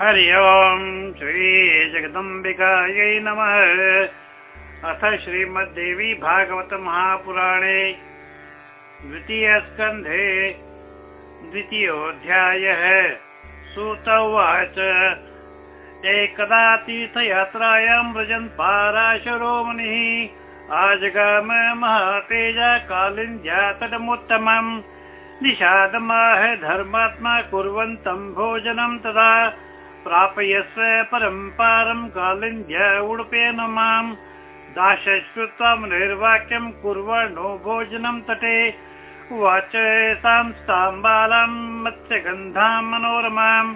हरि ओम् श्रीजगदम्बिकायै नमः। अथ श्रीमद्देवी भागवत महापुराणे द्वितीयस्कन्धे द्वितीयोऽध्यायः। सूत उवाच। एकदा तीर्थयात्रायां व्रजन् पाराशरो मुनिः आजगाम महातेज तदमुत्तमम् निषादमाह धर्मात्मा कुर्वन्तं भोजनं तदा प्रापयस्व परम्पारं कालिन्द्य उडुपेन माम्। दाश्रुत्वा निर्वाक्यं कुर्वणो भोजनं तटे। उवाच तां बालां मत्स्यगन्धां मनोरमाम्।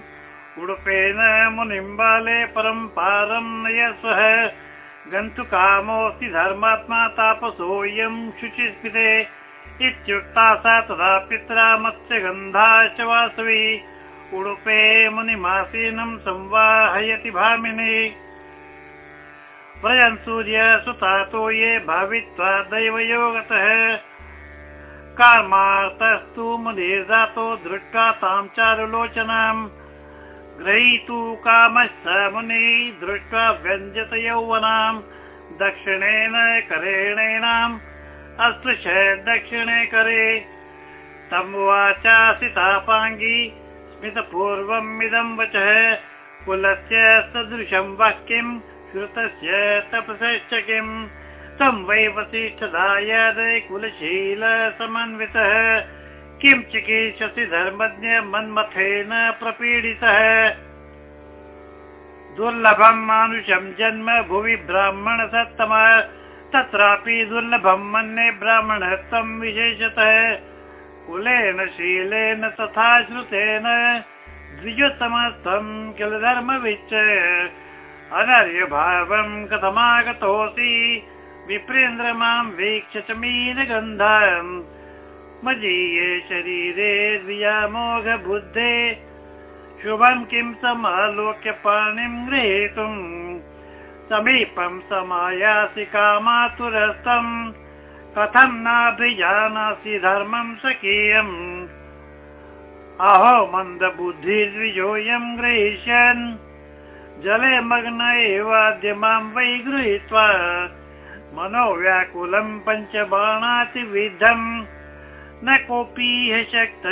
उडुपेन मुनिं बाले परम्पारं नयस्वः गन्तुकामोऽस्ति धर्मात्मा तापसोऽयं शुचिस्मिते इत्युक्ता सा तदा पित्रा मत्स्यगन्धाश्च वासवी उडुपे मुनिमासीनं संवाहयति भामिनी। व्रजन् सूर्य सुतातो ये भावित्वा दैवयोगतः। कामार्तस्तु मुनिर्जातो दृष्ट्वा तां चारुलोचनाम् ग्रहीतु कामश्च मुनि दृष्ट्वा व्यञ्जत यौवनाम् दक्षिणेन करेणेनाम् अस्पृश दक्षिणे करे। तम् वाचासितापाङ्गी स्मितपूर्वमिदं वचः। कुलस्य सदृशं वाक्यं श्रुतस्य तपसश्च किम् तं वै वसिष्ठदायादय कुलशील समन्वितः किं चिकीर्षसि धर्मज्ञ मन्मथेन प्रपीडितः? दुर्लभं मानुषं जन्म भुवि ब्राह्मण सत्तम तत्रापि दुर्लभं मन्ये ब्राह्मणत्वं विशेषतः कुलेन शीलेन तथा श्रुतेन द्विजोत्तमत्वं किल धर्मविच्च अनर्यभावं कथमागतोऽसि। विप्रेन्द्र मां वीक्ष च मीनगन्धम्। मजीये शरीरे द्वियामोघ बुद्धे शुभं किं समालोक्य पाणिं गृहीतुम्। समीपं समायासि कामातुरस्तम् कथं नाभिजानासि धर्मं स्वकीयम्? अहो मन्दबुद्धिर्विजोऽयं गृहीष्यन्। जले मग्न एवाद्य मां वै गृहीत्वा मनोव्याकुलं पञ्चबाणातिविधम्। न कोऽपि शक्त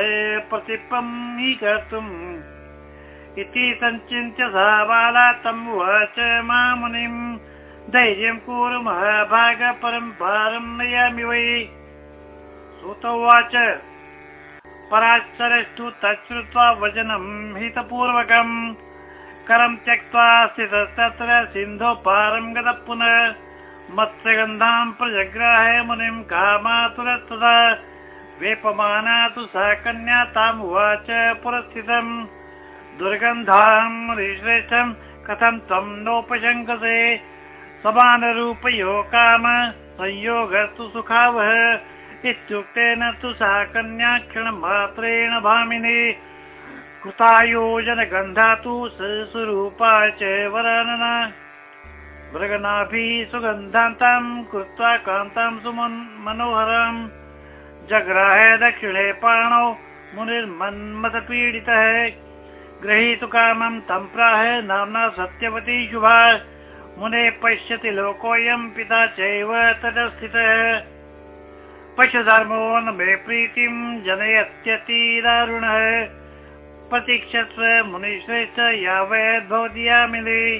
प्रतिपम् इति सञ्चिन्त्य सा बाला तम् उवाच मामुनिम् धैर्यं कुर्मः भाग परम्पारं नयामि वै। सुत उवाच। पराशरस्तु तच्छ्रुत्वा वचनं हितपूर्वकम्। करं त्यक्त्वा स्थितस्तत्र सिन्धो पारं गतः पुनः। मत्स्यगन्धां प्रजग्राह मुनिं कामातुरस्तदा वेपमाना तु सा कन्या तामुवाच पुरस्थितम्। दुर्गन्धां मुनिश्रेष्ठं कथं त्वं नोपशङ्कसे समानरूपयो काम संयोगस्तु सुखावह इत्युक्तेन तु सा कन्या क्षणमात्रेण भामिनी। कृतायोजनगन्धा तु स्वरूपा च वरानना। मृगनाभिः सुगन्धान्तां कृत्वा कान्तां सुमनोहरम् जग्राह दक्षिणे पाणौ मुनिर्मन्मथपीडितः। गृहीतु कामं प्राह नाम्ना सत्यवती शुभा मुने पश्यति लोकोऽयं पिता चैव तदस्थितः। न मे प्रीतिं जनयत्यतिदारुणः। प्रतीक्षस्व मुनिश्रेष्ठ यावद्भवति यामिले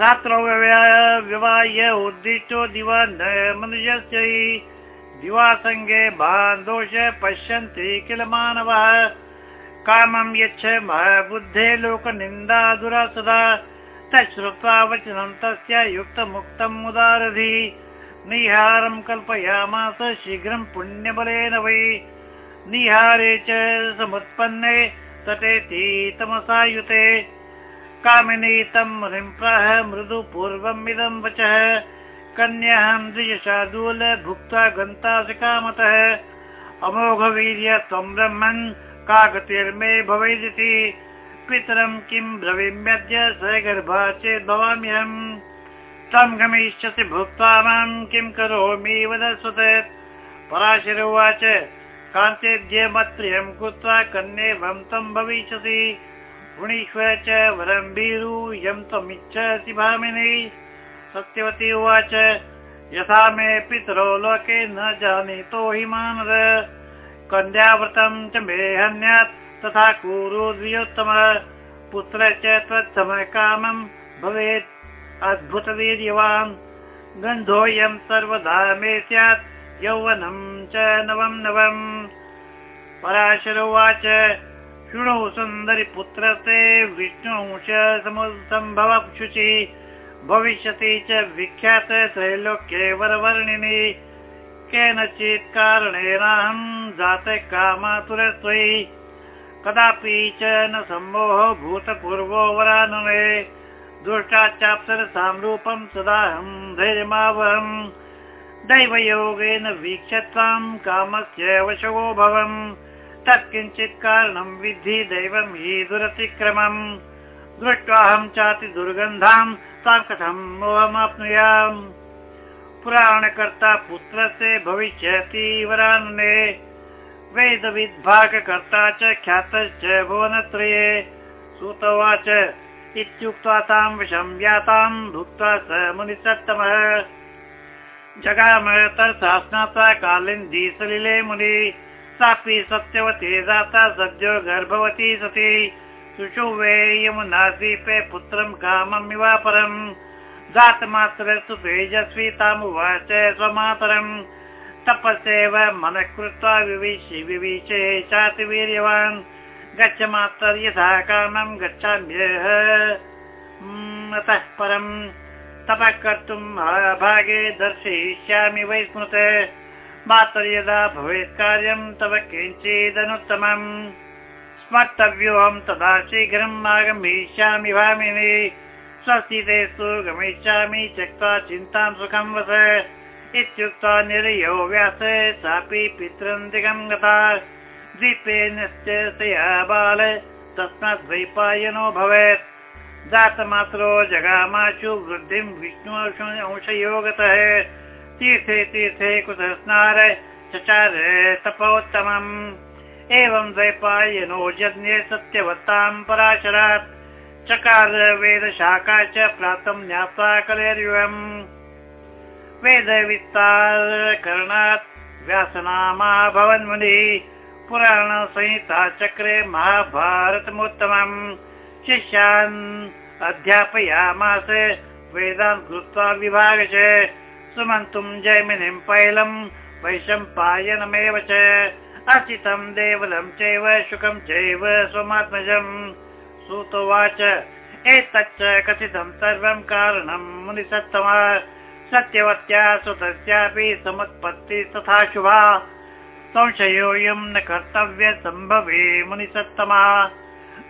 रात्रौ विवाह्य उद्दिष्टो दिवा न मनुष्यस्य दिवासङ्गे दोष पश्यन्ति किल मानवः। कामं यच्छ बुद्धे लोकनिन्दा दुरा सदा तच्छ्रुत्वा वचनं तस्य युक्तमुक्तम् उदारधि निहारं कल्पयामास शीघ्रं पुण्यबलेन वै। निहारे च समुत्पन्ने तटेति तमसायुते कामिनी तं प्राह मृदु पूर्वमिदं वचः। कन्याहं द्विजशार्दूल भुक्त्वा गन्तासि कामतः अमोघवीर्य त्वं ब्रह्मन् का गतिर्मे भवेदिति पितरं किं ब्रवीम्यद्य स गर्भा चेत् भवाम्यहम् तं गमिष्यसि भुक्त्वा माँ किं करोमि वदस्वत पराशर उवाच, कान्तेद्य मत्प्रियं कृत्वा कन्येवं तं भविष्यसि। वृणीष्व च वरं वीरु यं त्वमिच्छसि भामिनि। सत्यवती उवाच, यथा मे पितरो लोके न जानीतो हि मानद। कन्याव्रतं च मे हन्यात् तथा कुरु द्वियोत्तम पुत्र च त्वत्समकामं भवेत्। अद्भुतवीर्यवान् गन्धोऽयं सर्वदा मे स्यात्। यौवनं च नवं नवम्। पराशर उवाच शृणु सुन्दरि पुत्रते विष्णु च सम्भव शुचि। भविष्यति च विख्यात त्रैलोक्ये वरवर्णिनि। केनचित् कारणेनाहं जाते कामातुरत्वयि कदापि च न सम्मोह भूतपूर्वो वरानने रूपं सदाहं धैर्यमावहम् दैवयोगेन वीक्ष्य त्वां कामस्य वशवो भवम् तत्किञ्चित् कारणं विद्धि दैवं हि दुरतिक्रमम् दृष्ट्वाहं चाति दुर्गन्धां तां कथं मोहमाप्नुयाम्। पुराणकर्ता पुत्रस्य भविष्यति वरानने वेदविद्भागकर्ता च ख्यातश्च भुवनत्रये। सुतवाच इत्युक्त्वा तां भुक्त्वा स मुनिसत्तमः। जगाम तरसा स्नात्वा कालिन्दी सलिले मुनि। सापि सत्यवती जाता सद्यो गर्भवती सती। सुषुवे यमुनाद्वीपे पुत्रं काममिवापरम् जातमात्र तु तेजस्वी तामुवाच स्वमातरम् तपस्यैव मनः कृत्वा गच्छ मात्र यथा कामं गच्छाम्यः अतः परम् तपः कर्तुम् भागे दर्शयिष्यामि वै स्मृत। मातर्यदा भवेत् कार्यं तव किञ्चिदनुत्तमम्। स्मर्तव्योऽहं तदा शीघ्रम् आगमिष्यामि भामिनि। स्वस्तितेस्तु गमिष्यामि त्यक्त्वा चिन्तां सुखं वस इत्युक्त्वा निर्यो व्यास सापि पितृन्दिकं गता। द्वीपे निश्चयतया बाल तस्मात् द्वैपायनो भवेत्। जातमात्रो जगामाशु वृद्धिं विष्णु अंशयो गतः तीर्थे तीर्थे चचार तपोत्तमम्। एवं द्वैपायनो जज्ञे सत्यवत्तां पराशरात्। चकार वेदशाखा च प्राप्तं ज्ञात्वा कलेर्युवम् वेदवित्तारकरणात् व्यासनामा भवन्मुनिः। पुराणसंहिता चक्रे महाभारतमुत्तमम्। शिष्यान् अध्यापयामास वेदान् कृत्वा विभाग च सुमन्तुं जैमिनीं पैलं वैशम्पायनमेव च। अर्चितं देवलं चैव शुकं चैव स्वमात्मजम्। सुतोवाच एतच्च कथितं सर्वं कारणं मुनिसत्तमा सत्यवत्या सुतस्यापि समुत्पत्ति तथा शुभा। संशयोऽयं न कर्तव्य सम्भवे मुनिसत्तमा।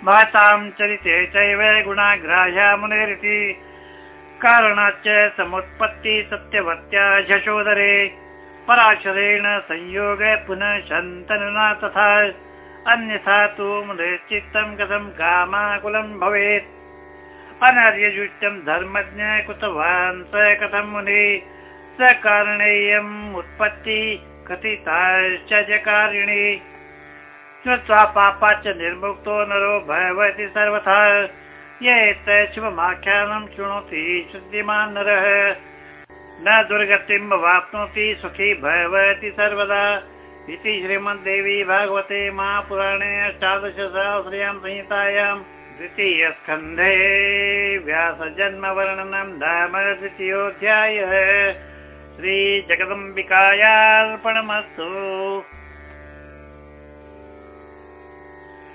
महतां चरिते चैव गुणाग्राह्या मुनेरिति। कारणाच्च समुत्पत्ति सत्यवत्या झशोदरे पराशरेण संयोग पुनः शन्तनुना तथा। अन्यथा तु मुनिश्चित्तं कथं कामाकुलं भवेत्। अनर्यजुष्टं धर्मज्ञ कृतवान् स कथं मुनि? स कारणेयम् उत्पत्ति कथिताश्च जकारिणी। श्रुत्वा पापाच्च निर्मुक्तो नरो भवति सर्वथा। ये शुभमाख्यानं शृणोति शुद्धिमान् नरः। न दुर्गतिम् वाप्नोति सुखी भवति सर्वदा। इति श्रीमद्देवी भागवते महापुराणे अष्टादशसहस्र्यां संहितायां द्वितीयस्कन्धे व्यासजन्मवर्णनं धाम द्वितीयोऽध्यायः। श्रीजगदम्बिकायार्पणमस्तु